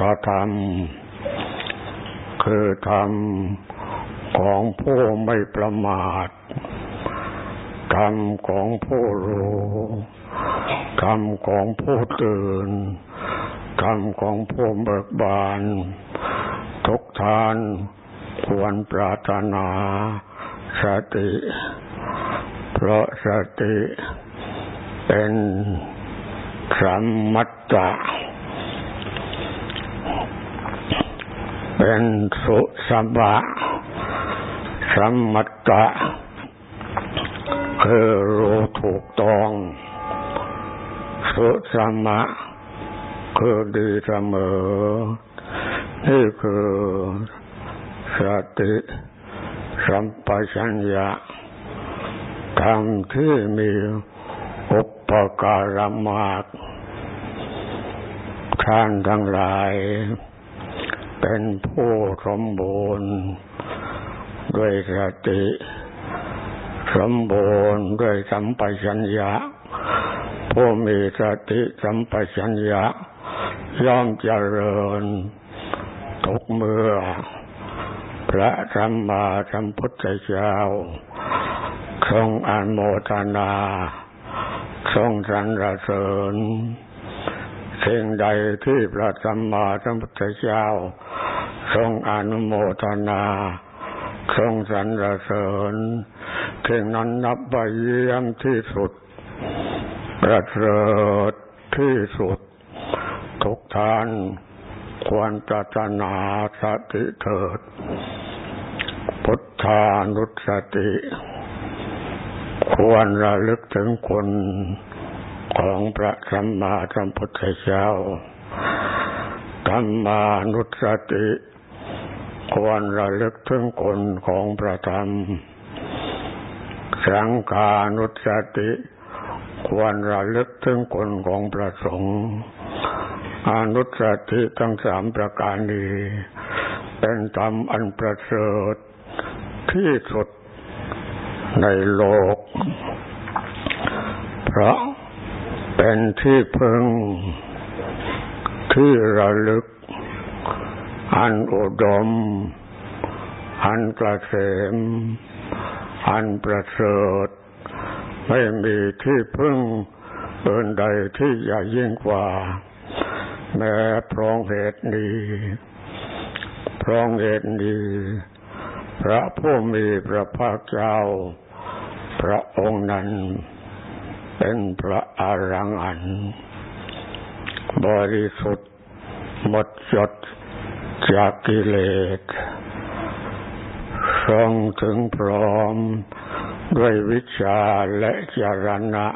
ทธรรม คือธรรมของผู้ไม่ประมาท ธรรมของผู้รู้ธรรมของผู้ตื่น ธรรมของผู้เบิกบาน ทุกทานควรปรารถนาสติ เพราะสติเป็นสัมมัตตะ เป็นสุสบะสมมัตตะคือรู้ถูกต้องสุสมะคือดีเสมอ นี่คือสติสัมปชัญญะธรรมที่มีอุปการะมากท่านทั้งหลาย เป็นผู้สมบูรณ์ด้วยสติ สมบูรณ์ด้วยสัมปชัญญะผู้มีสติสัมปชัญญะย่อมเจริญทุกเมื่อ พระสัมมาสัมพุทธเจ้าทรงอนุโมทนาทรงสรรเสริญสิ่งใดที่พระสัมมาสัมพุทธเจ้า ทรงอนุโมทนา ทรงสรรเสริญสิ่งนั้นนับว่าเยี่ยมที่สุด ประเสริฐที่สุด ทุกท่านควรจตรนาสติเถิด พุทธานุสติ ควรระลึกถึงคุณของพระสัมมาสัมพุทธเจ้าธรรมานุสติ ควรระลึกถึงคุณของพระธรรม สังฆานุสติ ควรระลึกถึงคุณของพระสงฆ์อนุสติทั้งสามประการนี้ เป็นธรรมอันประเสริฐที่สุดในโลก เพราะเป็นที่พึ่งที่ระลึก อันอุดม อันกระเสม อันประเสริฐ ไม่มีที่พึ่งอื่นใดที่ใหญ่ยิ่งกว่า แม้พรองเหตุนี้พรองเหตุนี้พระผู้มีพระภาคเจ้า พระองค์นั้น เป็นพระอรังอันบริสุทธิ์หมดจด จากกิเลสทรงถึงพร้อมด้วยวิชาและจารณะ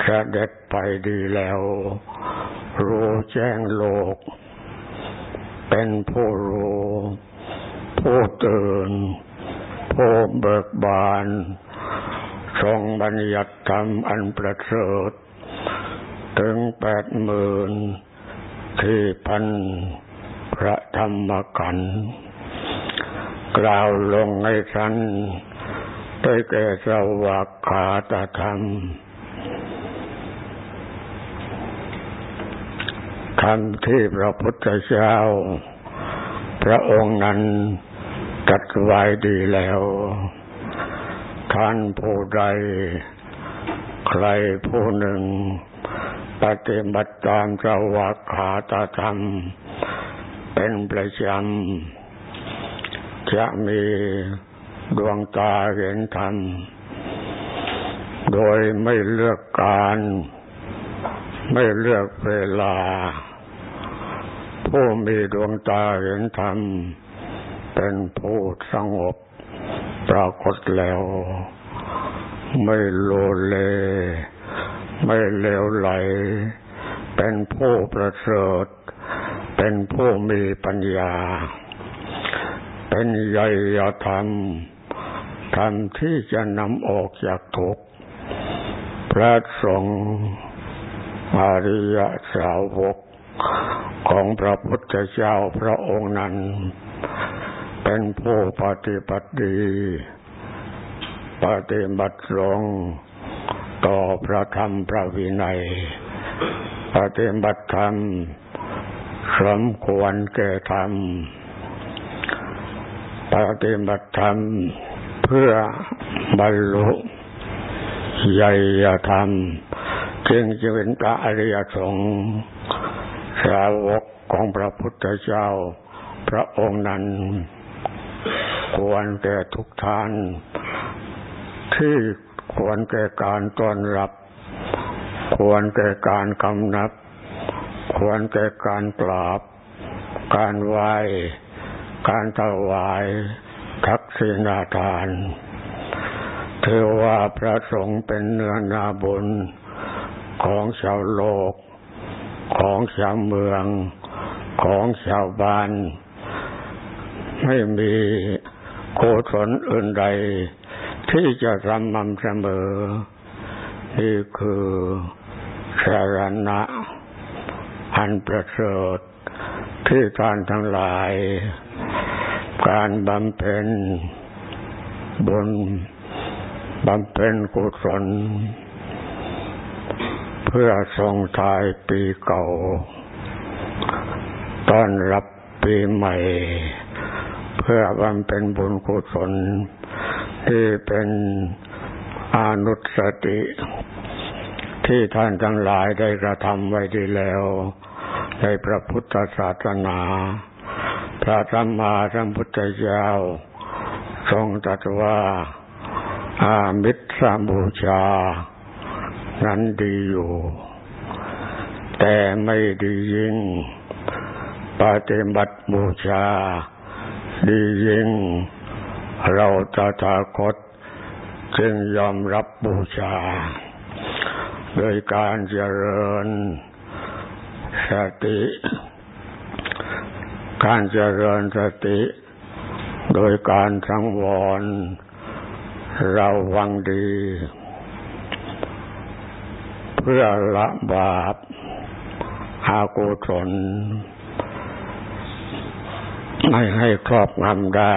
เสด็จไปดีแล้ว รู้แจ้งโลก เป็นผู้รู้ ผู้ตื่น ผู้เบิกบาน ทรงบัญญัติธรรมอันประเสริฐถึงแปดหมื่นที่พัน พระธรรมกันกล่าวลงให้ฉันได้แก่สวากขาตธรรมธรรมที่พระพุทธเจ้า พระองค์นั้นจัดไว้ดีแล้ว ท่านผู้ใด ใครผู้หนึ่ง ปฏิบัติตามสวากขาตธรรม เป็นประจำจะมีดวงตาเห็นธรรม โดยไม่เลือกการ ไม่เลือกเวลา ผู้มีดวงตาเห็นธรรม เป็นผู้สงบปรากฏแล้ว ไม่โลเล ไม่เลวไหล เป็นผู้ประเสริฐ เป็นผู้มีปัญญา เป็นใหญ่ธรรม ธรรมที่จะนำออกจากทุกข์พระสงฆ์อริยสาวกของพระพุทธเจ้าพระองค์นั้น เป็นผู้ปฏิบัติดี ปฏิบัติตรงต่อพระธรรมพระวินัย ปฏิบัติธรรม สมควรแก่ธรรม ปฏิบัติธรรมเพื่อบรรลุใหญ่ธรรมจึงจะเป็นพระอริยสงฆ์สาวกของพระพุทธเจ้า พระองค์นั้น ควรแก่ทุกท่าน ที่ควรแก่การต้อนรับ ควรแก่การกำนับ ควรแก่การกราบ การไหว้ การถวาย ทักษิณาทานถือว่าพระสงฆ์เป็นเนื้อนาบุญของชาวโลก ของชาวเมือง ของชาวบ้าน ไม่มีโกศลอื่นใด ที่จะสม่ำเสมอนี่คือสารณะ อันประเสริฐที่ท่านทั้งหลาย การบำเพ็ญบุญบำเพ็ญกุศล เพื่อส่งทายปีเก่า ต้อนรับปีใหม่ เพื่อบำเพ็ญบุญกุศล ที่เป็นอนุสติ ที่ท่านทั้งหลายได้กระทำไว้ดีแล้ว ในพระพุทธศาสนา พระธรรมาสัมพุทธเจ้าทรงตรัสว่าอามิตรบูชา นั้นดีอยู่ แต่ไม่ดียิ่งปฏิบัติบูชา ดียิ่ง เราตถาคต จึงยอมรับบูชา โดยการเจริญ สติ การเจริญสติ โดยการสังวร เราวังดี เพื่อละบาปอากุศลไม่ให้ครอบงำได้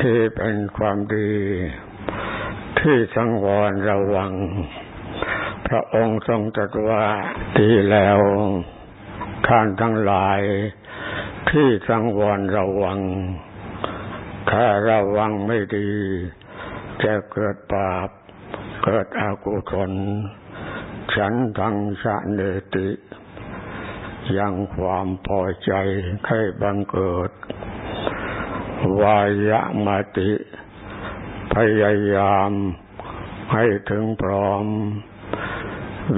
ที่เป็นความดี ที่สังวรระวัง ระองค์ทรงตรัสว่าดีแล้วท่านทั้งหลาย ที่สังวรระวังถ้าระวังไม่ดี จะเกิดบาป เกิดอกุศลฉันทังชะเนติ ยังความพอใจให้บังเกิด วายะมติ พยายามให้ถึงพร้อม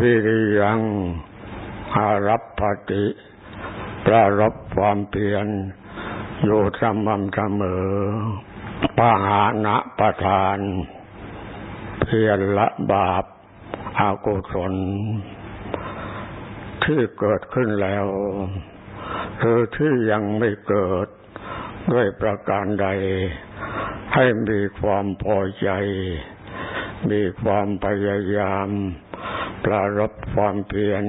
วิริยังอารับปฏิประรบความเปลี่ยนอยู่สม่ำเสมอปาหานะประทาน เพียรละบาปอากุศลที่เกิดขึ้นแล้วหรือที่ยังไม่เกิดด้วยประการใด ให้มีความพอใจ มีความพยายาม ประรบความเพียร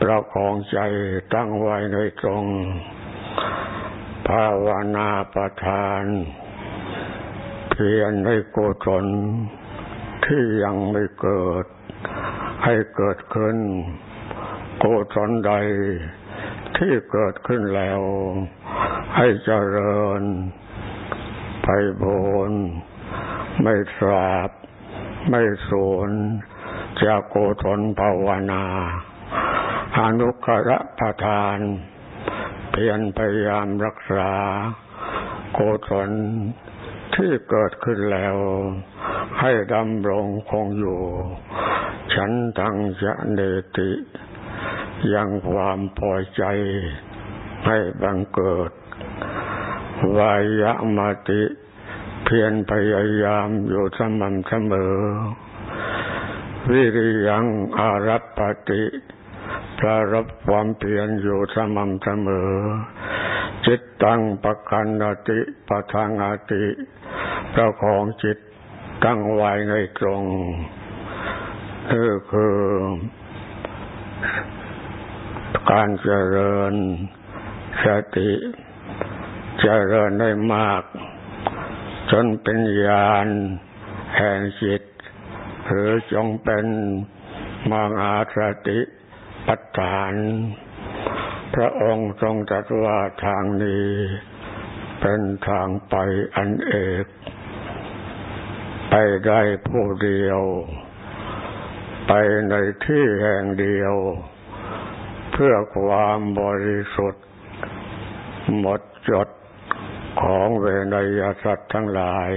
ประคองใจตั้งไว้ในตรง ภาวนาประทาน เพียรให้โกศลที่ยังไม่เกิด ให้เกิดขึ้นโกศลใดที่เกิดขึ้นแล้ว ให้เจริญไปโบนไม่สาบ ไม่สูญ จากโกศลภาวนาอนุกระประทาน เพียรพยายามรักษา โกศลที่เกิดขึ้นแล้ว ให้ดำรงคงอยู่ ฉันทังจะเนติ ยังความพอใจให้บังเกิด วายะมติ เพียรพยายามอยู่สม่ำเสมอ วิริยังอารัปปติประรับความเพียรอยู่สม่ำเสมอ จิตตังปะคันติปะทางอติเจ้าของจิตตั้งไว้ในตรงนี่คือการเจริญสติเจริญได้มาก จนเป็นญาณแห่งจิต หรือจงเป็นมังอาสติปัฏฐาน พระองค์ทรงตรัสว่าทางนี้ เป็นทางไปอันเอก ไปได้ผู้เดียว ไปในที่แห่งเดียว เพื่อความบริสุทธิ์ หมดจดของเวนยสัตว์ทั้งหลาย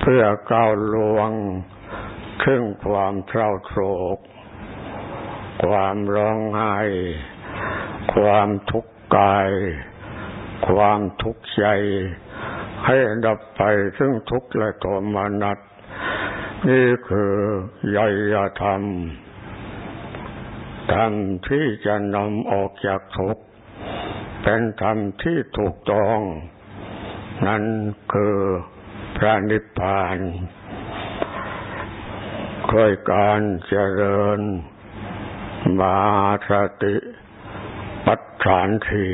เพื่อก้าวลวง ถึงความเศร้าโศก ความร้องไห้ ความทุกข์กาย ความทุกข์ใจ ให้ดับไปซึ่งทุกข์และโทมนัสนี่คือยยธรรม ธรรมที่จะนำออกจากทุกข์ เป็นธรรมที่ถูกต้อง นั่นคือพระนิพพาน คอยการเจริญ มาสติปัฏฐานที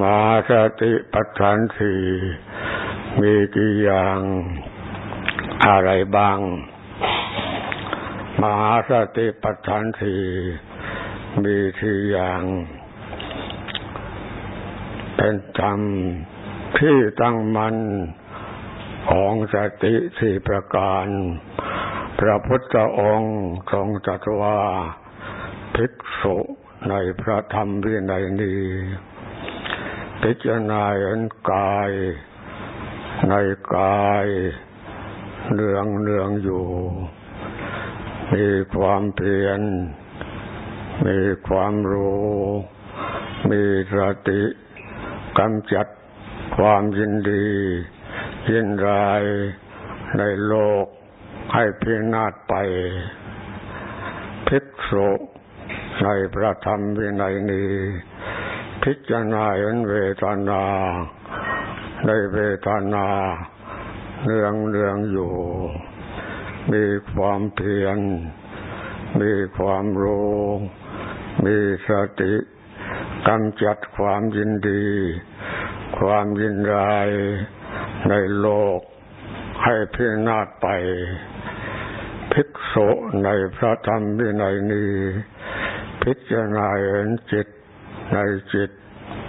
มาสติปัฏฐานทีมีกี่อย่างอะไรบ้าง มาสติปัฏฐานทีมีที่อย่าง เป็นธรรมที่ตั้งมัน ของสติสี่ประการ พระพุทธองค์ทรงตรัสว่าภิกษุในพระธรรมวินัยนี้พิจารณาเห็นกาย ในกายเนืองเนืองอยู่ มีความเพียร มีความรู้ มีสติกำจัดความยินดี ยินรายในโลกให้พินาศไป ภิกษุในพระธรรมวินัยนี้ พิจารณาเห็นเวทนา ในเวทนาเนืองเนืองอยู่ มีความเพียร มีความรู้ มีสติกำจัดความยินดี ความยินร้าย ในโลกให้พินาศไปภิกษุในพระธรรมวินัยนี้พิจารณาเห็นจิตในจิต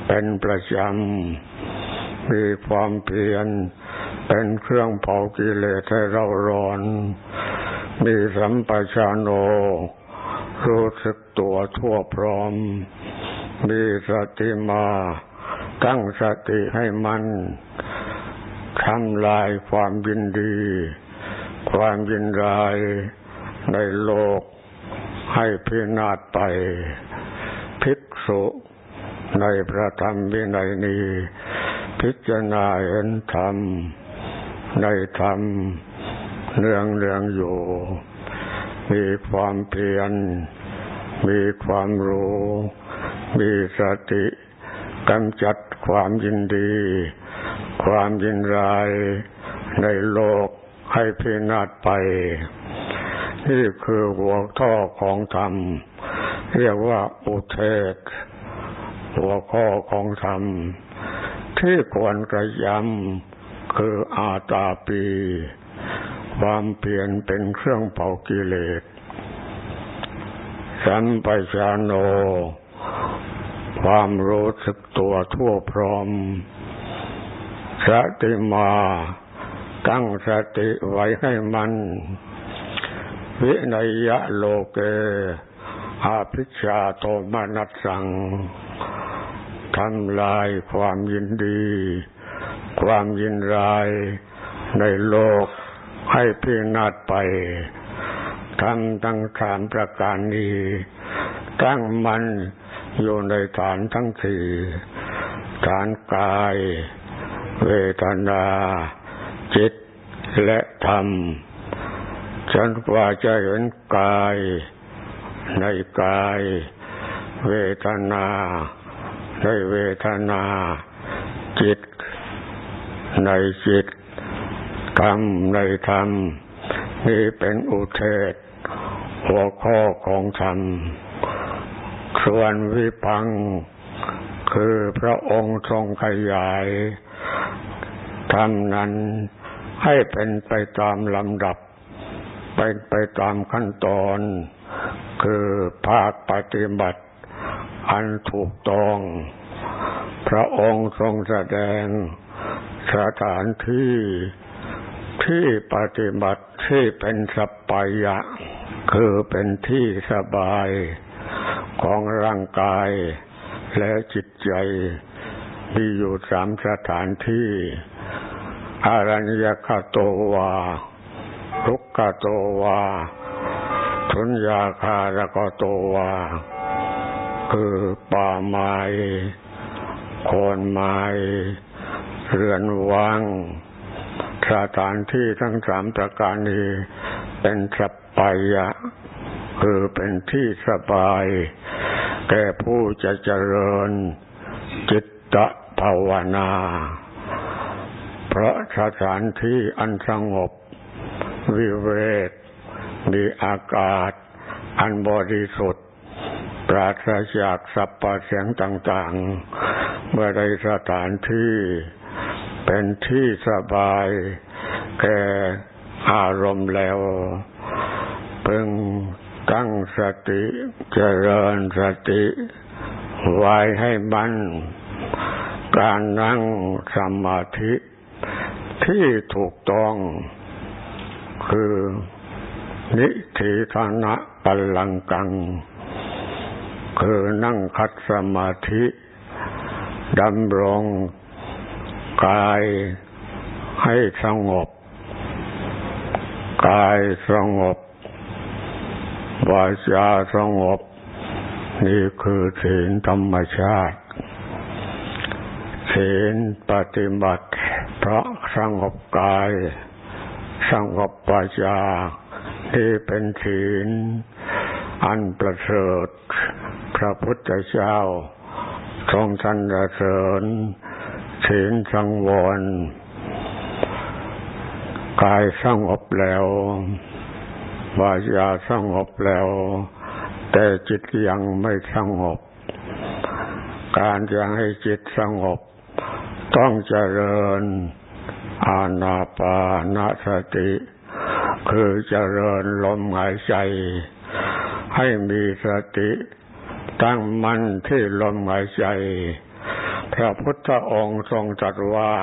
เป็นประจำมีความเพียรเป็นเครื่องเผากิเลสให้เราร้อน มีสัมปชานโน รู้สึกตัวทั่วพร้อม มีสติมา ตั้งสติให้มัน ทำลายความยินดี ความยินร้ายในโลกให้พินาศไป ภิกษุในพระธรรมวินัยนี้ พิจารณาเห็นธรรม ในธรรมเนืองเนืองอยู่ มีความเพียร มีความรู้ มีสติกำจัดความยินดี ความยินร้ายในโลกให้พินาศไป นี่คือหัวข้อของธรรม เรียกว่าอุเทศ หัวข้อของธรรม ที่ควรกระยำคืออาตาปี ความเปลี่ยนเป็นเครื่องเผากิเลสสัมปชานโน ความรู้สึกตัวทั่วพร้อม สติมา ตั้งสติไว้ให้มัน วินัยะโลเกอาภิชาโทมนัสสังทำลายความยินดี ความยินร้ายในโลกให้พินาศไปทำตั้งฐานประการนี้ ตั้งมันอยู่ในฐานทั้งสี่ฐานกาย เวทนา จิตและธรรมจนกว่าจะเห็นกาย ในกาย เวทนา ในเวทนา จิต ในจิต ธรรม ในธรรม นี่เป็นอุเทศ หัวข้อของธรรม ส่วนวิพัง คือพระองค์ทรงขยาย ธรรมนั้นให้เป็นไปตามลำดับ เป็นไปตามขั้นตอน คือภาคปฏิบัติ อันถูกต้อง พระองค์ทรงแสดงสถานที่ที่ปฏิบัติที่เป็นสปายะ คือเป็นที่สบายของร่างกายและจิตใจมีอยู่สามสถานที่ อารัญญคโตวาลุกขโตวา ทุนยาคารกโตวา คือป่าไม้โคนไม้เรือนวังสถานที่ทั้งสามประการนี้เป็นสัปปายะ คือเป็นที่สบาย แก่ผู้จะเจริญจิตตภาวนา ราะสถานที่อันสงบ วิเวกมีอากาศ อันบริสุทธิ์ปราศจากสัพพเสียงต่างๆ เมื่อใดสถานที่ เป็นที่สบายแก่อารมณ์แล้ว พึงตั้งสติเจริญสติ ไว้ให้มันการนั่งสมาธิ ที่ถูกต้อง คือนิธิฐานะปัลลังกัง คือนั่งคัดสมาธิดำรงกายให้สงบ กายสงบ วาจาสงบ นี่คือศีลธรรมชาติศีลปฏิบัติ ราะสงบกายสงบปัญญาที่เป็นศีลอันประเสริฐพระพุทธเจ้าทรงสรรเสริญศีลสังวรกายสงบแล้ววาจาสงบแล้ว แต่จิตยังไม่สงบ การยังให้จิตสงบ ต้องเจริญอานาปานสติ คือเจริญลมหายใจ ให้มีสติ ตั้งมั่นที่ลมหายใจ พระพุทธองค์ทรงตรัสว่า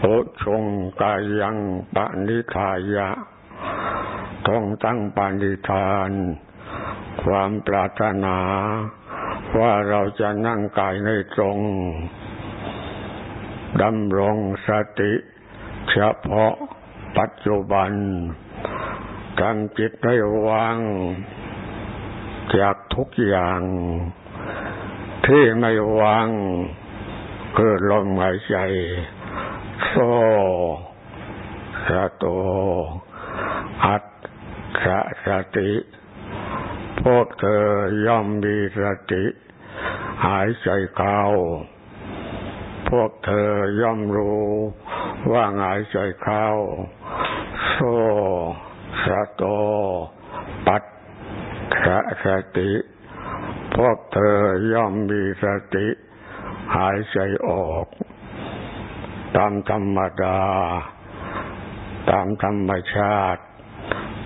โอชงกายังปณิทายะทงตั้งปณิธาน ความปรารถนา ว่าเราจะนั่งกายในตรง ดำรงสติเฉพาะปัจจุบันทำจิตให้วาง จากทุกอย่าง ที่ไม่วางคือลมหายใจโซสะโตอัตสะสติพวกเธอย่อมมีสติ หายใจเข้า พวกเธอย่อมรู้ว่าหายใจเข้า โซสะโต ปัตสะสติ พวกเธอย่อมมีสติ หายใจออก ตามธรรมดา ตามธรรมชาติ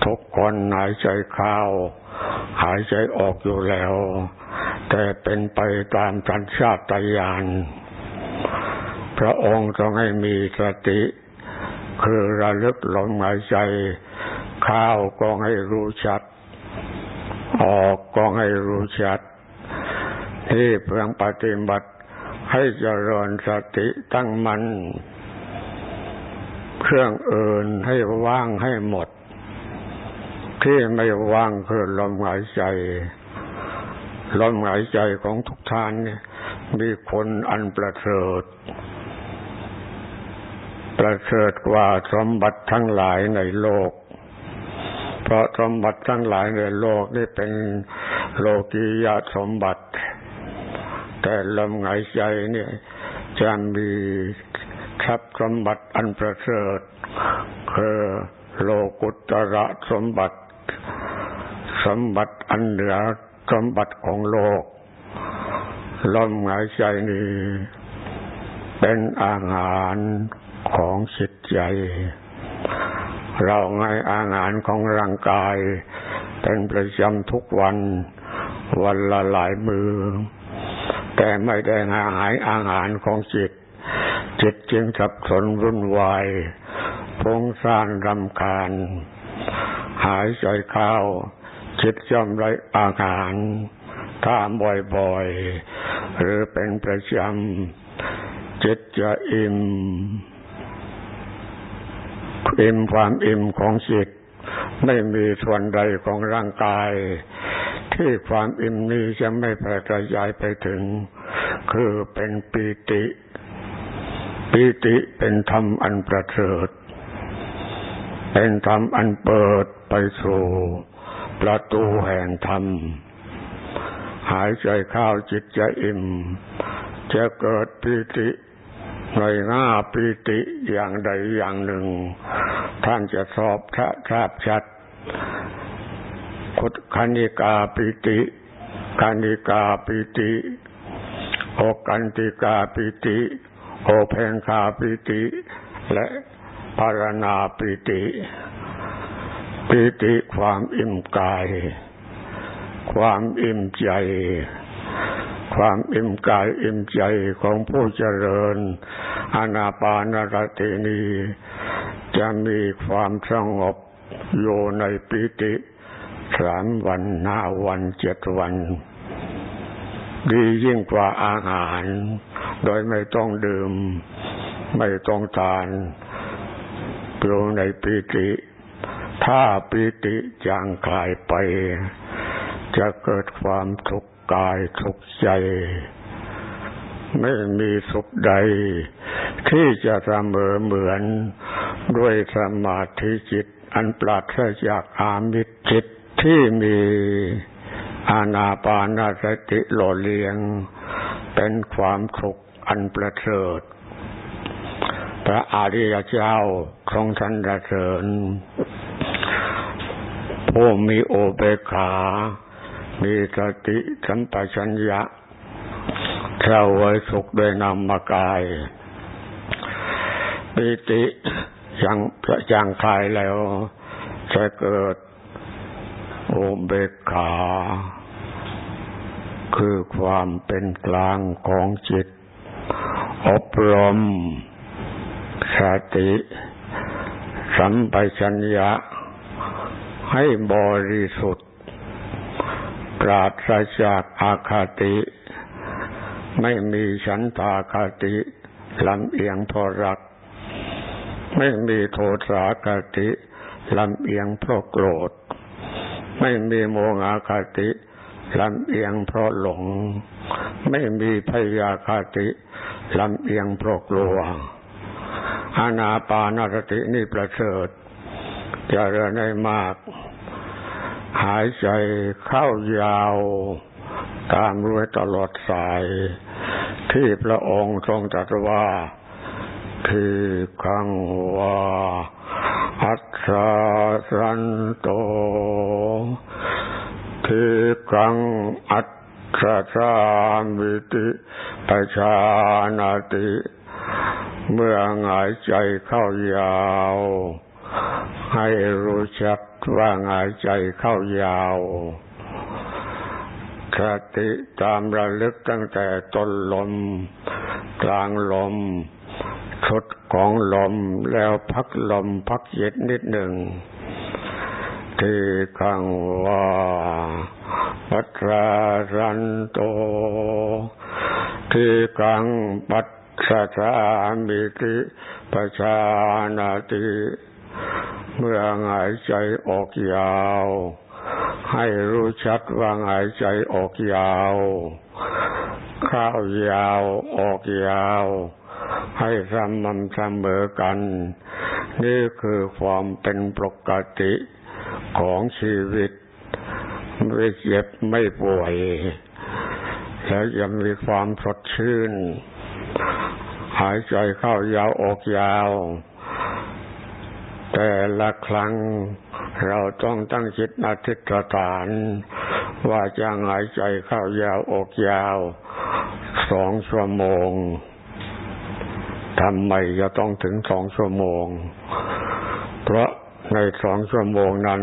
ทุกคนหายใจเข้า หายใจออกอยู่แล้ว แต่เป็นไปตามสัญชาตญาณ พระองค์ต้องให้มีสติ คือระลึกลมหายใจเข้าก็ให้รู้ชัด ออกก็ให้รู้ชัด ที่เพื่อปฏิบัติให้เจริญสติตั้งมัน่นเครื่องอื่นให้ว่างให้หมด ที่ไม่ว่างคือลมหายใจลมหายใจของทุกท่านเนี่ยมีคนอันประเสริฐ ประเสริฐกว่าสมบัติทั้งหลายในโลก เพราะสมบัติทั้งหลายในโลกนี่เป็นโลกียสมบัติ แต่ลมหายใจเนี่ยจะมีทรัพย์สมบัติอันประเสริฐคือโลกุตระสมบัติ สมบัติอันเหนือสมบัติของโลกลมหายใจนี้เป็นอาหาร ของจิตใจ เราให้อาหารของร่างกาย เป็นประจำทุกวัน วันละหลายมือ แต่ไม่ได้หาหายอาหารของจิต จิตจึงสับสนวุ่นวายพงสร้างรำคาญ หายใจเข้าจิตย่อมไรอาหารถ้าบ่อยๆ หรือเป็นประจำจิตจะอิ่ม อิ่มความอิ่มของจิตไม่มีส่วนใดของร่างกาย ที่ความอิ่มนี้จะไม่แพร่กระจายไปถึง คือเป็นปีติ ปีติเป็นธรรมอันประเสริฐเป็นธรรมอันเปิดไปสู่ประตูแห่งธรรม หายใจเข้าจิตจะอิ่ม จะเกิดปีติ หน่อยหน้าปีติอย่างใดอย่างหนึ่ง ท่านจะสอบทราบชัดคุตคณิกาปิติคณิกาปิติโอกันติกาปิติโอเพนคาปิติ และปารณาปิติปิติความอิ่มกาย ความอิ่มใจ ความอิ่มกายอิ่มใจของผู้เจริญอานาปานรตินีจะมีความสงบอยู่ในปิติสามวันห้าวันเจ็ดวัน ดียิ่งกว่าอาหาร โดยไม่ต้องดื่ม ไม่ต้องทานอยู่ในปิติ ถ้าปิติจางคลายไป จะเกิดความทุกข์ กายทุกข์ใจ ไม่มีสุขใด ที่จะเสมอเหมือนด้วยสมาธิจิต อันปราศจากอามิตรจิตที่มีอาณาปานาสติหล่อเลี้ยง เป็นความทุกข์อันประเสริฐพระอริยเจ้าทรงสรรเสริญผู้มีโอเบคา มีสติสัมปชัญญะเท่าไว้สุขด้วยนามกายปิติยังยังคลายแล้ว จะเกิดโอเบคาคือความเป็นกลางของจิต อบรมสติสัมปชัญญะให้บริสุทธิ์ ปราศจากอาคาติ ไม่มีฉันทาคาติลำเอียงเพราะรัก ไม่มีโทสาคาติลำเอียงเพราะโกรธ ไม่มีโมหคาติลำเอียงเพราะหลง ไม่มีพยาคาติลำเอียงเพราะกลัวอานาปานสตินี่ประเสริฐจะเริญได้มาก หายใจเข้ายาวตามรู้ตลอดสาย ที่พระองค์ทรงตรัสว่า คือขังว่าอัตสาสันโต คือขังอัตสาสามิติปชานาติ เมื่อหายใจเข้ายาว ให้รู้จัก ว่าหายใจเข้ายาวสติตามระลึกตั้งแต่ต้นลม กลางลมชุดของลมแล้วพักลมพักเย็ดนิดหนึ่ง ที่ขังว่าปัตรารันโต ที่ขังปัตสะสามิติปชานาติ เมื่อหายใจออกยาว ให้รู้ชัดว่าหายใจออกยาว เข้ายาวออกยาว ให้สม่ำเสมอกัน นี่คือความเป็นปกติของชีวิต ไม่เจ็บไม่ป่วย แล้วยังมีความสดชื่น หายใจเข้ายาวออกยาว แต่ละครั้งเราต้องตั้งจิตอธิษฐาน ว่าจะหายใจเข้ายาวออกยาวสองชั่วโมงทำไมจะต้องถึงสองชั่วโมง เพราะในสองชั่วโมงนั้น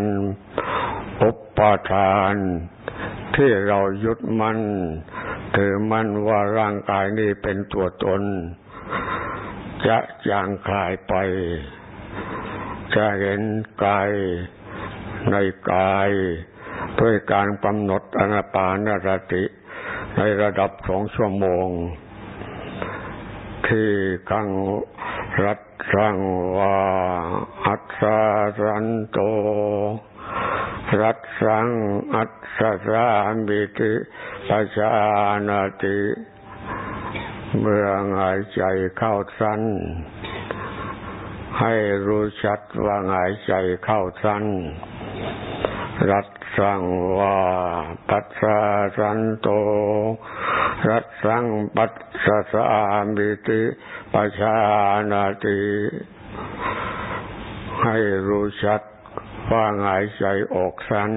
อุปาทาน ที่เรายึดมั่นถือมั่นว่าร่างกายนี้เป็นตัวตน จะจางคลายไป จะเห็นกายในกายด้วยการกำหนดอนาปานสติในระดับสองชั่วโมง ที่กังรัตสังวาอัศสันโต รัตสังอัศสามิติปชานาติ เมื่อหายใจเข้าสั้น ให้รู้ชัดว่าหายใจเข้าสั้น รัตสังว่าปัสสะสันโต รัตสังปัสสะสามิติปชานาติ ให้รู้ชัดว่าหายใจออกสั้น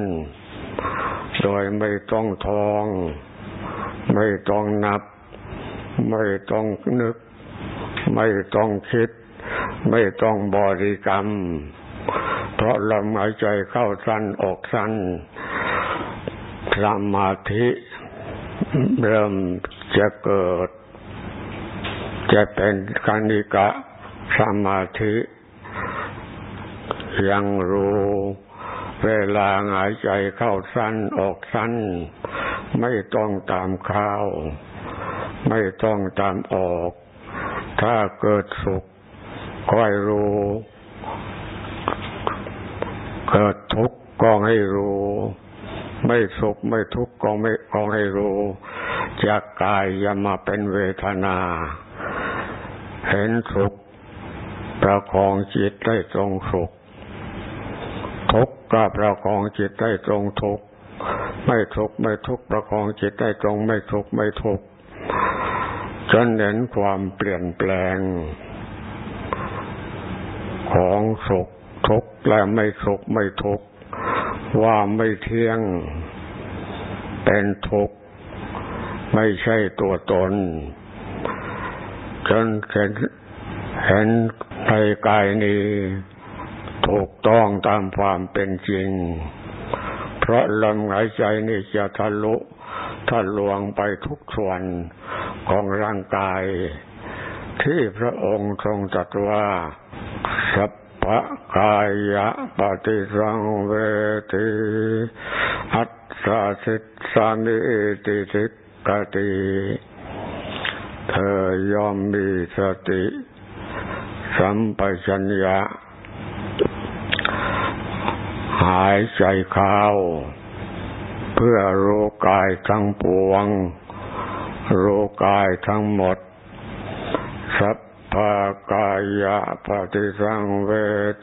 โดยไม่ต้องท้อง ไม่ต้องนับ ไม่ต้องนึก ไม่ต้องคิด ไม่ต้องบริกรรม เพราะลมหายใจเข้าสั้นออกสั้นสมาธิเริ่มจะเกิด จะเป็นกานิกะสมาธิ ยังรู้เวลาหายใจเข้าสั้นออกสั้น ไม่ต้องตามเข้า ไม่ต้องตามออก ถ้าเกิดสุข ก็ให้รู้ เกิดทุกข์ก็ให้รู้ ไม่สุขไม่ทุกข์ก็ไม่ก็ให้รู้ จากกายยามาเป็นเวทนา เห็นสุขประคองจิตได้ตรงสุข ทุกข์ก็ประคองจิตได้ตรงทุกข์ไม่ทุกข์ไม่ทุกข์ประคองจิตได้ตรงไม่ทุกข์ไม่ทุกข์จนเห็นความเปลี่ยนแปลง ของสุขทุกข์และไม่สุขไม่ทุกข์ว่าไม่เที่ยงเป็นทุกข์ไม่ใช่ตัวตน จนเห็นเห็นในกายนี้ ถูกต้องตามความเป็นจริง เพราะลมหายใจนี่จะทะลุทะลวงไปทุกส่วนของร่างกาย ที่พระองค์ทรงตรัสว่า สัพพะกายะปฏิสังเวทีอัตสาสิตสามิติสิกติเธอยอมมีสติ สัมปชัญญะ หายใจเข้า เพื่อรู้กายทั้งปวงรู้กายทั้งหมด สัพ พากายะปฏิสังเว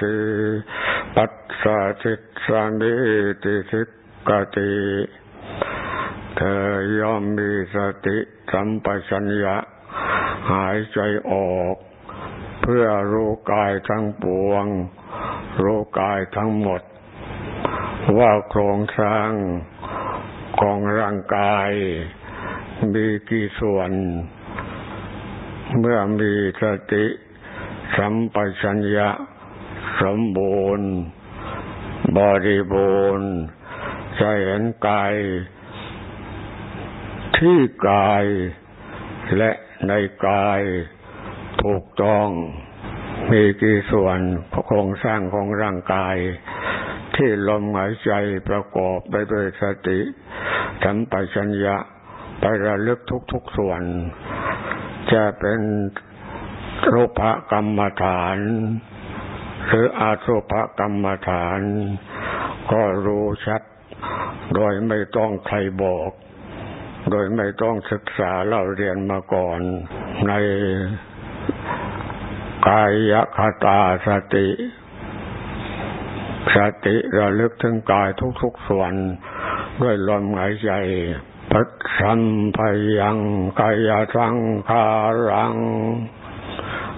ทีปัสสะทิสามิติสิกติเธอย่อมมีสติสัมปชัญญะ หายใจออก เพื่อรู้กายทั้งปวง รู้กายทั้งหมด ว่าโครงสร้างของร่างกาย มีกี่ส่วน เมื่อมีสติสัมปชัญญะสมบูรณ์ บริบูรณ์จะเห็นกาย ที่กายและในกายถูกต้อง มีกี่ส่วนโครงสร้างของร่างกาย ที่ลมหายใจประกอบไปด้วยสติสัมปชัญญะไประลึกทุกๆส่วน จะเป็นรูปกรรมฐาน หรืออาสุภกรรมฐาน ก็รู้ชัด โดยไม่ต้องใครบอก โดยไม่ต้องศึกษาเล่าเรียนมาก่อน ในกายคตาสติ สติระลึกถึงกายทุกๆส่วน ด้วยลมหายใจ ปัจสัมพยังกายสังขารัง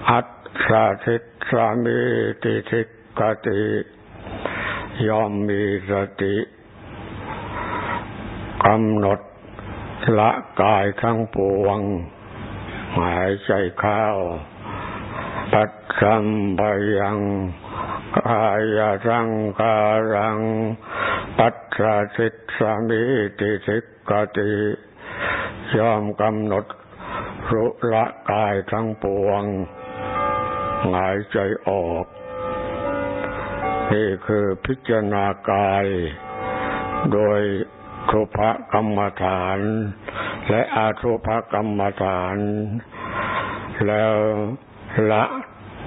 อัตสาทิสามิติทิกกติยอมมีสติกำหนดละกายทั้งปวง หายใจเข้าปัจจัมปยัง กายสังการังปัจจสิตสมิติสิกติยอมกำหนดรุละกายทั้งปวง หายใจออก นี่คือพิจารณากาย โดยทุภกรรมฐาน และอาทุภกรรมฐาน แล้วละ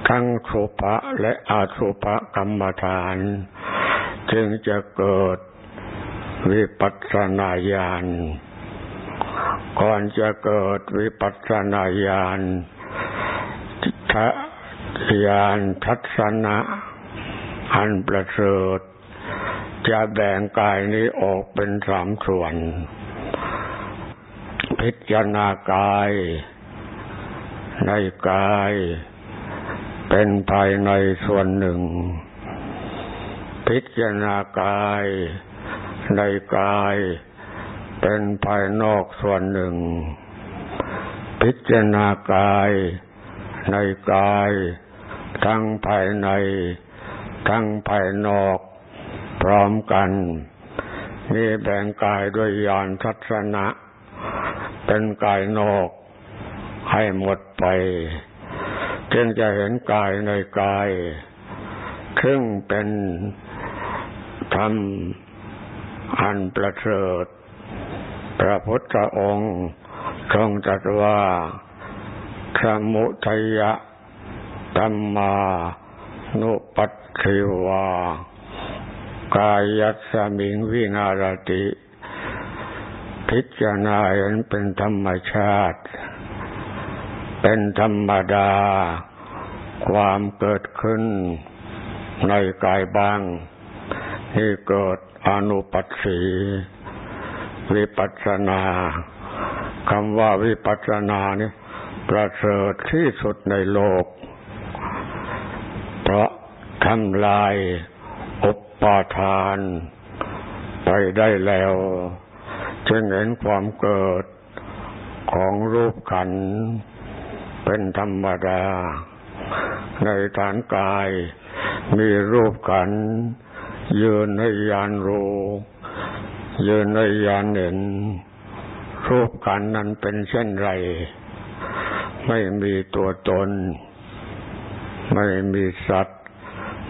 ทั้งสุภะและอาสุภกรรมฐาน จึงจะเกิดวิปัสสนาญาณ ก่อนจะเกิดวิปัสสนาญาณทะญาณทัศนะอันประเสริฐจะแบ่งกายนี้ออกเป็นสามส่วน พิจารณากาย ในกาย เป็นภายในส่วนหนึ่ง พิจารณากายในกาย เป็นภายนอกส่วนหนึ่ง พิจารณากายในกาย ทั้งภายใน ทั้งภายนอก พร้อมกันนี่แบ่งกายด้วยยานทัศนะ เป็นกายนอกให้หมดไป จึงจะเห็นกายในกายซึ่งเป็นธรรมอันประเสริฐพระพุทธองค์ทรงตรัสว่าสมุทัยะธรรมานุปัสสิวา กายัสมิงวิงารติ พิจารณาเห็นเป็นธรรมชาติ เป็นธรรมดา ความเกิดขึ้นในกายบาง ที่เกิดอนุปัสสีวิปัสนาคำว่าวิปัสนาเนี่ยประเสริฐที่สุดในโลก เพราะทำลายอุปปาทาน ไปได้แล้วจึงเห็นความเกิดของรูปขันธ เป็นธรรมดา ในฐานกาย มีรูปขัน ยืนในยานรูยืนในยานเห็น รูปกันนั้นเป็นเช่นไร ไม่มีตัวตน ไม่มีสัตว์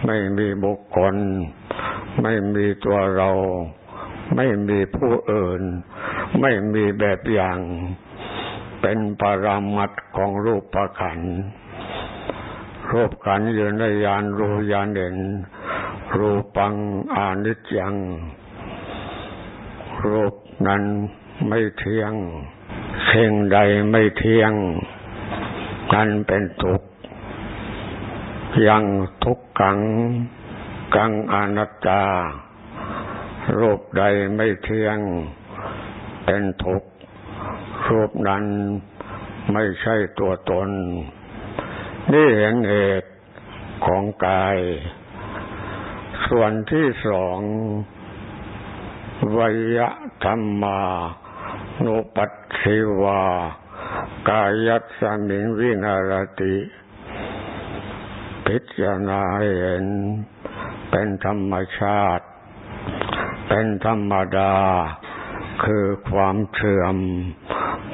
ไม่มีบุคคล ไม่มีตัวเรา ไม่มีผู้อื่น ไม่มีแบบอย่าง เป็นปรามัดของรูปประขัน รูปขันอยู่ในยานรูยานเด่น รูปังอานิจัง รูปนั้นไม่เที่ยงสิ่งใดไม่เที่ยง นั้นเป็นทุกข์ยังทุกขัง กังอนัตตารูปใดไม่เที่ยง เป็นทุกข์ รูปนั้นไม่ใช่ตัวตน นี่เห็นเหตุของกาย ส่วนที่สองวยธรรมานุปัสสิวา กายัสมิงวิหารติ พิจารณาเห็น เป็นธรรมชาติ เป็นธรรมดา คือความเสื่อม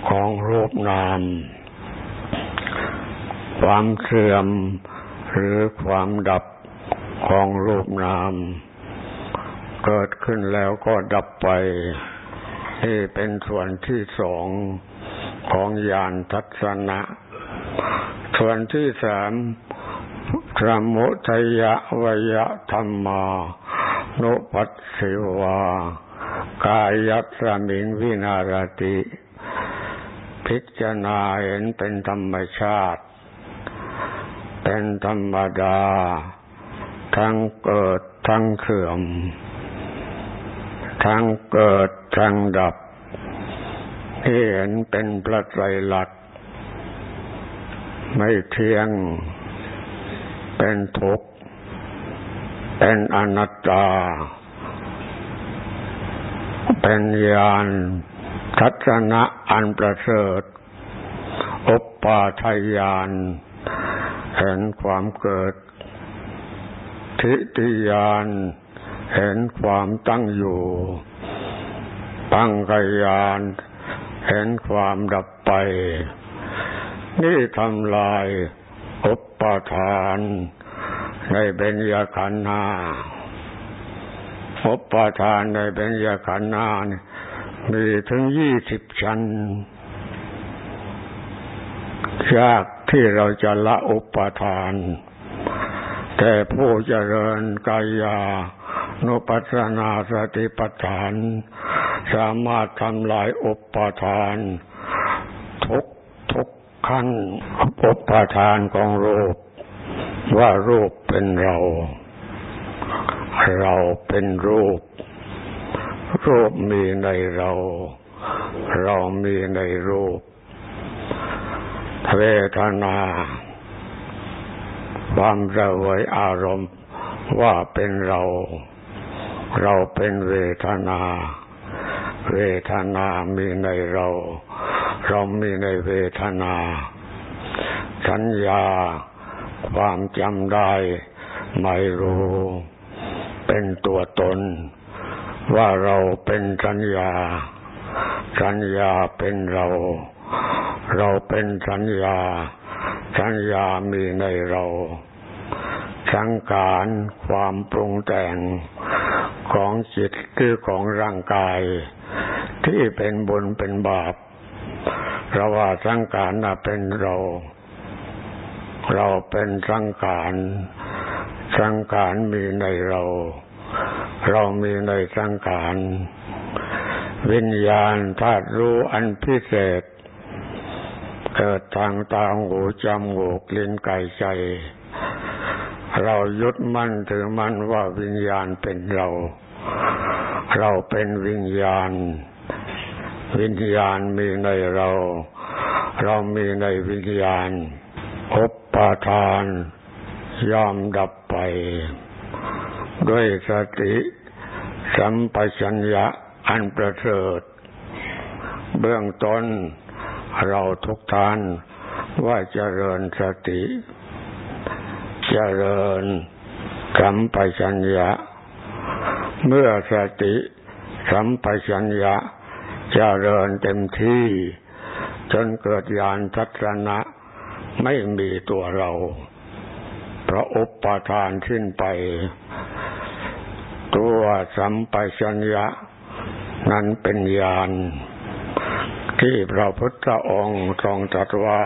ของรูปนาม ความเสื่อมหรือความดับของรูปนาม เกิดขึ้นแล้วก็ดับไปนี่เป็นส่วนที่สองของญาณทัศนะ ส่วนที่สามสมุทัยะวยธรรมานุปัสสิวากายัสมิงวินารติ พิจารณาเห็นเป็นธรรมชาติ เป็นธรรมดา ทั้งเกิดทั้งเสื่อม ทั้งเกิดทั้งดับเห็นเป็นพระไตรลักษณ์ไม่เที่ยง เป็นทุกข์ เป็นอนัตตา เป็นญาณ ทัศนะอันประเสริฐอุปาทายานเห็นความเกิด ทิฏยานเห็นความตั้งอยู่ ปังกยานเห็นความดับไป นี่ทำลายอุปาทาน ในเบญญาขันธ์าอุปาทานในเบญญาขันธ์า มีถึงยี่สิบชั้น ยากที่เราจะละอุปทาน แต่ผู้เจริญกายานุปัสนาสติปัฏฐาน สามารถทำลายอุปทาน ทุกทุกขั้นอุปทานของรูป ว่ารูปเป็นเรา เราเป็นรูป รูปมีในเรา เรามีในรูปเวทนาความระเวยอารมณ์ว่าเป็นเรา เราเป็นเวทนา เวทนามีในเรา เรามีในเวทนา สัญญาความจำได้ ไม่รู้ เป็นตัวตน ว่าเราเป็นสัญญา สัญญาเป็นเรา เราเป็นสัญญา สัญญามีในเรา สังขารความปรุงแต่งของจิตคือของร่างกาย ที่เป็นบุญเป็นบาปเราว่าสังขารน่ะเป็นเรา เราเป็นสังขาร สังขารมีในเรา เรามีในสังขารวิญญาณธาตุรู้อันพิเศษ เกิดทางตาหูจมูกลิ้นกายใจ เรายึดมั่นถือมั่นว่าวิญญาณเป็นเรา เราเป็นวิญญาณ วิญญาณมีในเรา เรามีในวิญญาณอุปปาทานยอมดับไป ด้วยสติสัมปชัญญะอันประเสริฐ เบื้องต้นเราทุกท่านว่าเจริญสติ เจริญสัมปชัญญะ เมื่อสติสัมปชัญญะเจริญเต็มที่ จนเกิดญาณทัศนะไม่มีตัวเราเพราะอุปทานสิ้นไป ตัวสัมปชัญญะ นั้นเป็นญาณที่พระพุทธองค์ทรงตรัสว่า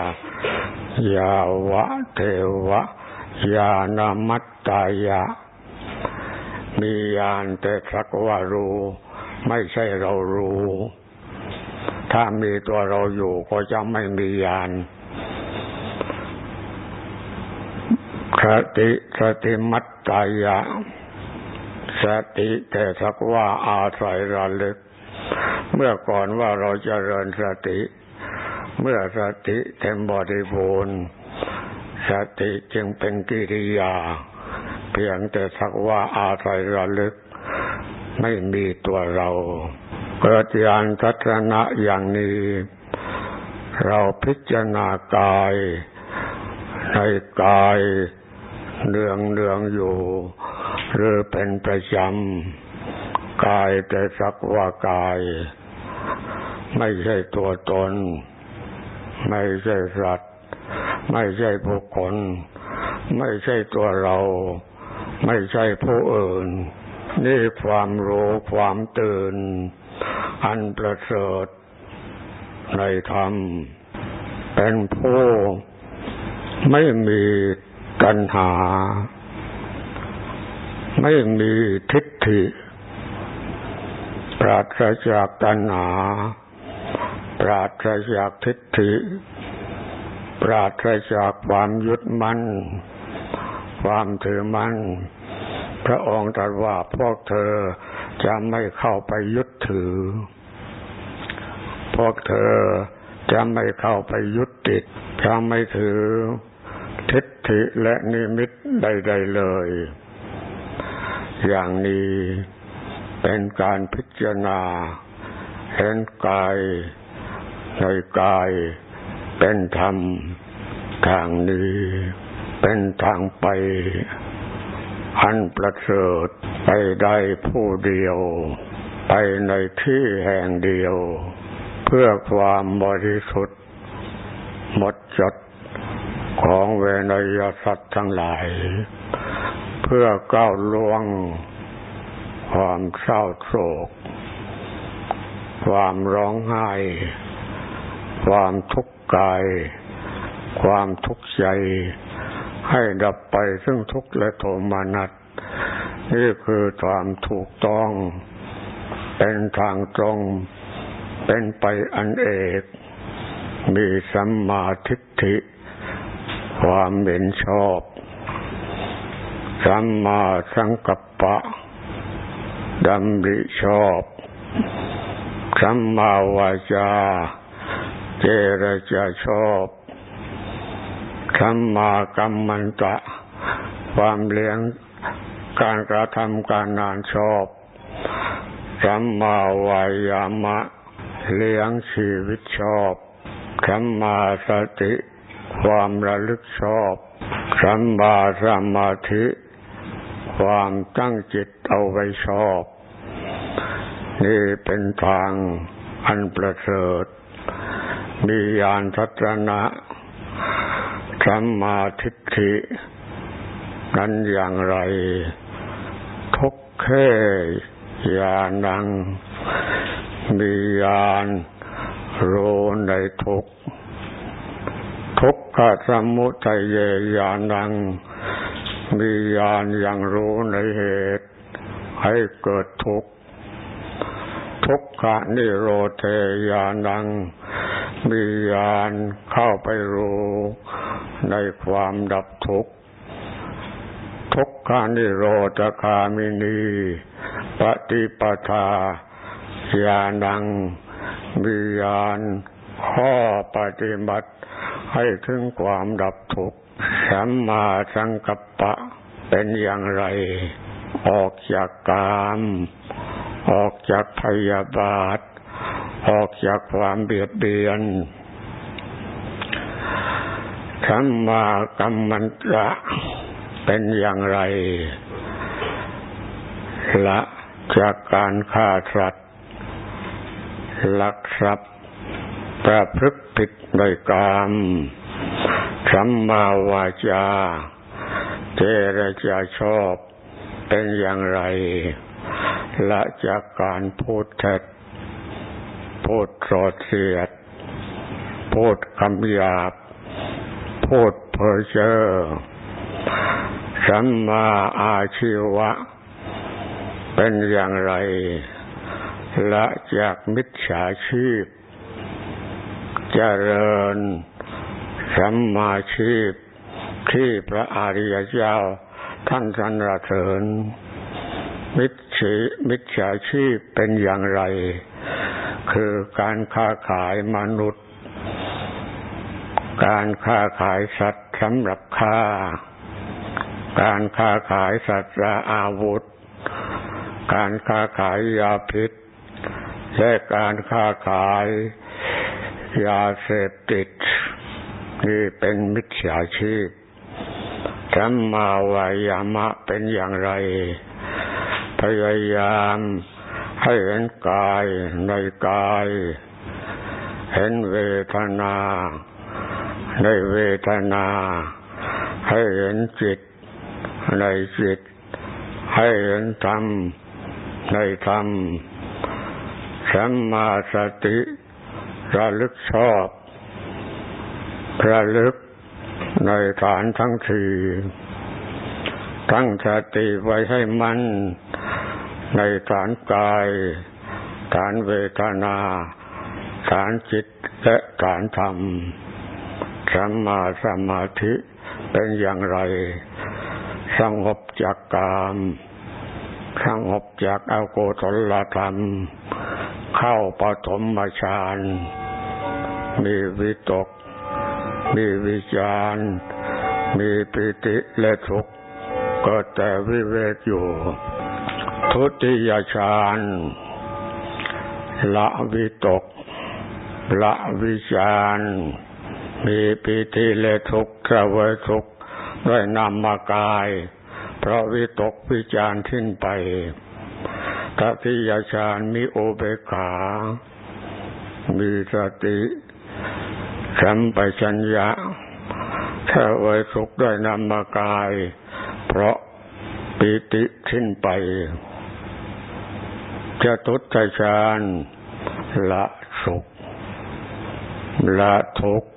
ยาวะเทวะยานามัตตายะ มียานแต่สักว่ารู้ ไม่ใช่เรารู้ ถ้ามีตัวเราอยู่ก็จะไม่มียานสติสติมัตตายะ สติแต่สักว่าอาศัยระลึก เมื่อก่อนว่าเราจเจริญสติ เมื่อสติเต็มบริบูรณ์สติจึงเป็นกิริยา เพียงแต่สักว่าอาศัยระลึก ไม่มีตัวเราเกิดญาณทัศนะอย่างนี้ เราพิจารณากาย ในกายเนืองเนืองอยู่ หรือเป็นประจำกายแต่สักว่ากาย ไม่ใช่ตัวตน ไม่ใช่สัตว์ ไม่ใช่บุคคล ไม่ใช่ตัวเรา ไม่ใช่ผู้อื่น นี่ความรู้ความตื่น อันประเสริฐในธรรม เป็นผู้ไม่มีตัณหา ไม่มีทิฏฐิ ปราศจากตัณหา ปราศจากทิฏฐิ ปราศจากความยึดมั่น ความถือมั่น พระองค์ตรัสว่าพวกเธอจะไม่เข้าไปยึดถือ พวกเธอจะไม่เข้าไปยึดติดจะไม่ถือทิฏฐิและนิมิตใด ๆ เลย อย่างนี้เป็นการพิจารณา เห็นกายในกายเป็นธรรม ทางนี้เป็นทางไป อันประเสริฐไปได้ผู้เดียว ไปในที่แห่งเดียว เพื่อความบริสุทธิ์ หมดจดของเวนยสัตว์ทั้งหลาย เพื่อก้าวล่วง ความเศร้าโศก ความร้องไห้ ความทุกข์กาย ความทุกข์ใจ ให้ดับไปซึ่งทุกข์และโทมานัสนี่คือความถูกต้อง เป็นทางตรง เป็นไปอันเอก มีสัมมาทิฏฐิ ความเห็นชอบ สัมมาสังกัปปะดำริชอบสัมมาวาจา เจรจาชอบสัมมากัมมันตะ ความเลี้ยงการกระทำการงานชอบสัมมาวายามะ เลี้ยงชีวิตชอบสัมมาสติ ความระลึกชอบสัมมาสมาธิ ความตั้งจิตเอาไว้ชอบ นี่เป็นทางอันประเสริฐ มีญาณทัศนะสัมมาทิฏฐินั้นอย่างไร ทุกเขญาณัง มีญาณรู้ในทุกทุกขสมุทัยเยญาณัง มีญาณอย่างรู้ในเหตุ ให้เกิดทุกข์ ทุกขนิโรธญาณัง มีญาณเข้าไปรู้ในความดับทุกข์ ทุกขานิโรธคามินีปฏิปทาญาณัง มีญาณข้อปฏิบัติให้ถึงความดับทุกข์ สัมมาสังกัปปะเป็นอย่างไร ออกจากกามออกจากพยาบาท ออกจากความเบียดเบียนสัมมากัมมันตะเป็นอย่างไร ละจากการฆ่าสัตว์ลักทรัพย์ประพฤติผิดโดยกรรม สัมมาวาจาเจรจาชอบเป็นอย่างไร ละจากการพูดเท็จพูดโสดเสียด พูดคำหยาบ พูดเพ้อเจ้อสัมมาอาชีวะ เป็นอย่างไร ละจากมิจฉาชีพจเจริญ สัมมาชีพที่พระอริยเจ้าท่านสรรเสริญมิจฉมิจฉาชีพเป็นอย่างไร คือการค้าขายมนุษย์ การค้าขายสัตว์สำหรับค้า การค้าขายสัตว์และอาวุธ การค้าขายยาพิษ และการค้าขายยาเสพติด นี่เป็นมิจฉาชีพสัมมาวายามะเป็นอย่างไร พยายามให้เห็นกายในกาย เห็นเวทนาในเวทนา ให้เห็นจิตในจิต ให้เห็นธรรมในธรรมสัมมาสติระลึกชอบ ระลึกในฐานทั้งสี่ตั้งสติไว้ให้มันในฐานกายฐานเวทนาฐานจิตและฐานธรรมสัมมาสมาธิเป็นอย่างไร สงบจากกามสงบจากอาโกศลธรรม เข้าปฐมฌานมีวิตก มีวิจารมีปิติและทุกข์ก็แต่วิเวกอยู่ ทุติยฌานละวิตก ละวิจารมีปิติเลทุกข์กระเวยทุกข์ด้วยนามกาย เพราะวิตกวิจารทิ้นไปตติยฌานมีโอเบขา มีสติ สัมปชัญญะแค่ไว้สุขด้วยนามกาย เพราะปิติทิ้นไปจะตุตฌานละสุข ละทุกข์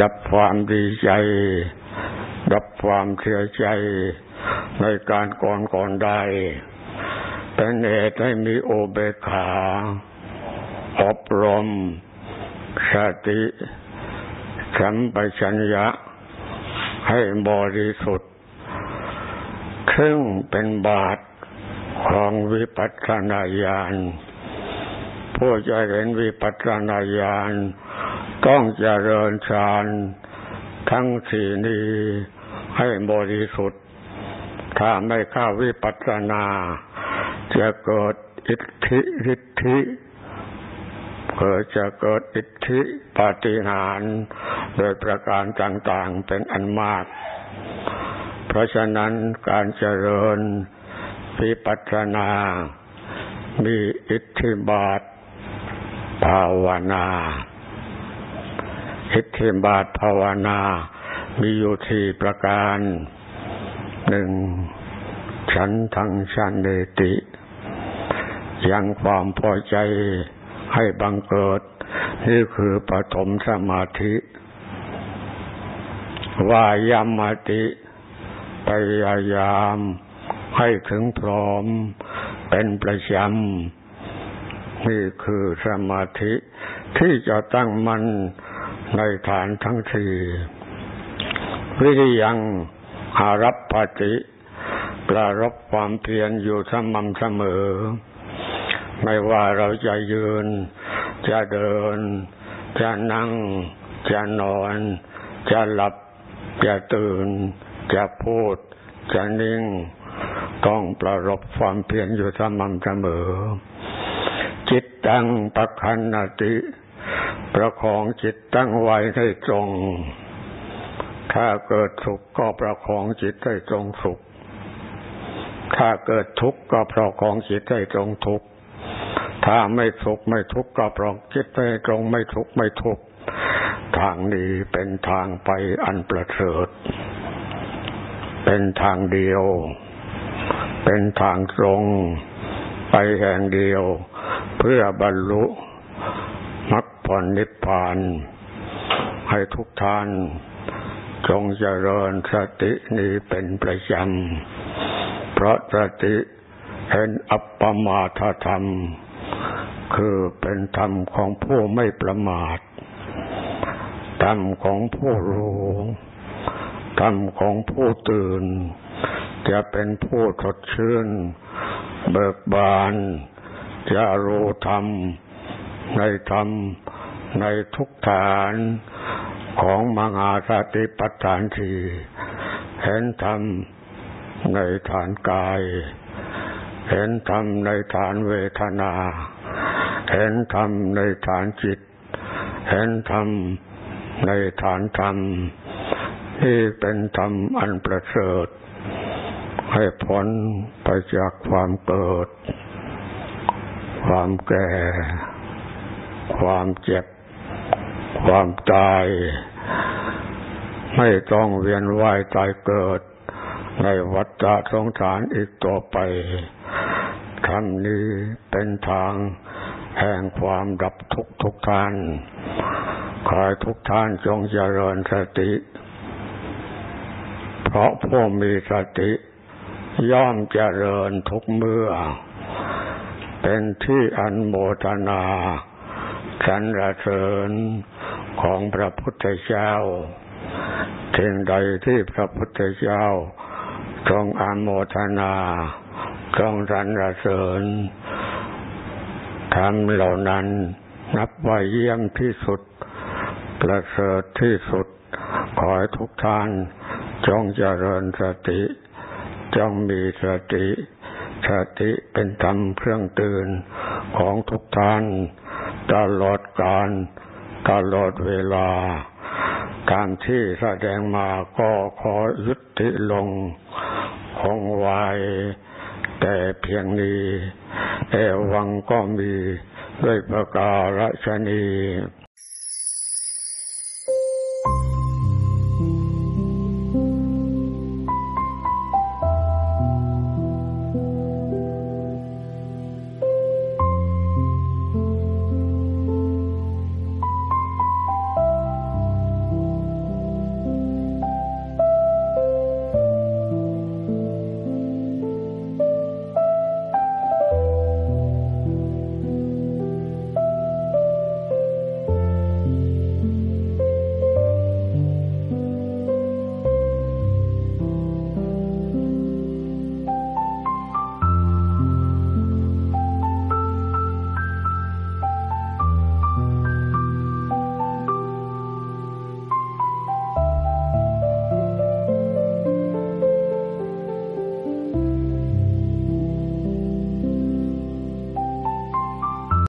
ดับความดีใจ ดับความเสียใจในการก่อนก่อนได้เป็นเหตุให้มีโอเบคาอบรม สติสัมปชัญญะให้บริสุทธิ์ซึ่งเป็นบาทของวิปัสสนาญาณผู้จะเห็นวิปัสสนาญาณต้องเจริญฌานทั้งสี่นี้ให้บริสุทธิ์ ถ้าไม่เข้าวิปัสสนา จะเกิดอิทธิฤทธิ เกิดจะเกิดอิทธิปาฏิหาริย์โดยประการต่างๆเป็นอันมาก เพราะฉะนั้นการเจริญวิปัสสนา มีอิทธิบาทภาวนา อิทธิบาทภาวนา มีอยู่ที่ประการหนึ่งฉันทังชันเดติ ยังความพอใจ ให้บังเกิด นี่คือปฐมสมาธิวายามาติพยายามให้ถึงพร้อมเป็นประจำนี่คือสมาธิที่จะตั้งมันในฐานทั้งสี่วิริยังอารับปฏิประรบความเพียรอยู่สม่ำเสมอ ไม่ว่าเราจะยืน จะเดิน จะนั่ง จะนอน จะหลับ จะตื่น จะพูด จะนิ่ง ต้องประรบความเพียรอยู่สม่ำเสมอ จิตตั้งปัคันนติ ประคองจิตตั้งไว้ให้ตรง ถ้าเกิดสุขก็ประคองจิตให้ตรงสุข ถ้าเกิดทุกข์ก็เพระของจิตให้ตรงทุกข์ ถ้าไม่ทุกข์ไม่ทุกข์ก็เพราะจิตให้ตรงไม่ทุกข์ไม่ทุกข์ทางนี้เป็นทางไปอันประเสริฐ เป็นทางเดียว เป็นทางตรงไปแห่งเดียว เพื่อบรรลุมรรคผลนิพพาน ให้ทุกท่านจงเจริญสตินี้เป็นประจำ เพราะสติเห็นอัปปมาทธรรม คือเป็นธรรมของผู้ไม่ประมาท ธรรมของผู้รู้ ธรรมของผู้ตื่น จะเป็นผู้สดชื่น เบิกบาน จะรู้ธรรม ในธรรม ในทุกฐานของมหาสติปัฏฐานทีเห็นธรรมในฐานกาย เห็นธรรมในฐานเวทนา เห็นธรรมในฐานจิต เห็นธรรมในฐานธรรมที่เป็นธรรมอันประเสริฐ ให้พ้นไปจากความเกิด ความแก่ ความเจ็บ ความตาย ไม่ต้องเวียนว่ายตายเกิด ในวัฏฏะสงสารอีกต่อไปธรรมนี้เป็นทาง แห่งความดับทุกทุกท่าน ขอให้ทุกท่านจงเจริญสติ เพราะผู้มีสติ ย่อมเจริญทุกเมื่อ เป็นที่อันโมทนาสรรเสริญของพระพุทธเจ้าทิ่งใดที่พระพุทธเจ้าทรงอโมทนาทรงสรรเสริญ ทำเหล่านั้นนับว่าเยี่ยมที่สุด ประเสริฐที่สุด ขอให้ทุกท่านจงเจริญสติ จงมีสติ สติเป็นธรรมเครื่องตื่นของทุกท่าน ตลอดการ ตลอดเวลาตามที่แสดงมาก็ขอยุติลงคงไว้แต่เพียงนี้ เอวังก็มีด้วยประการฉนี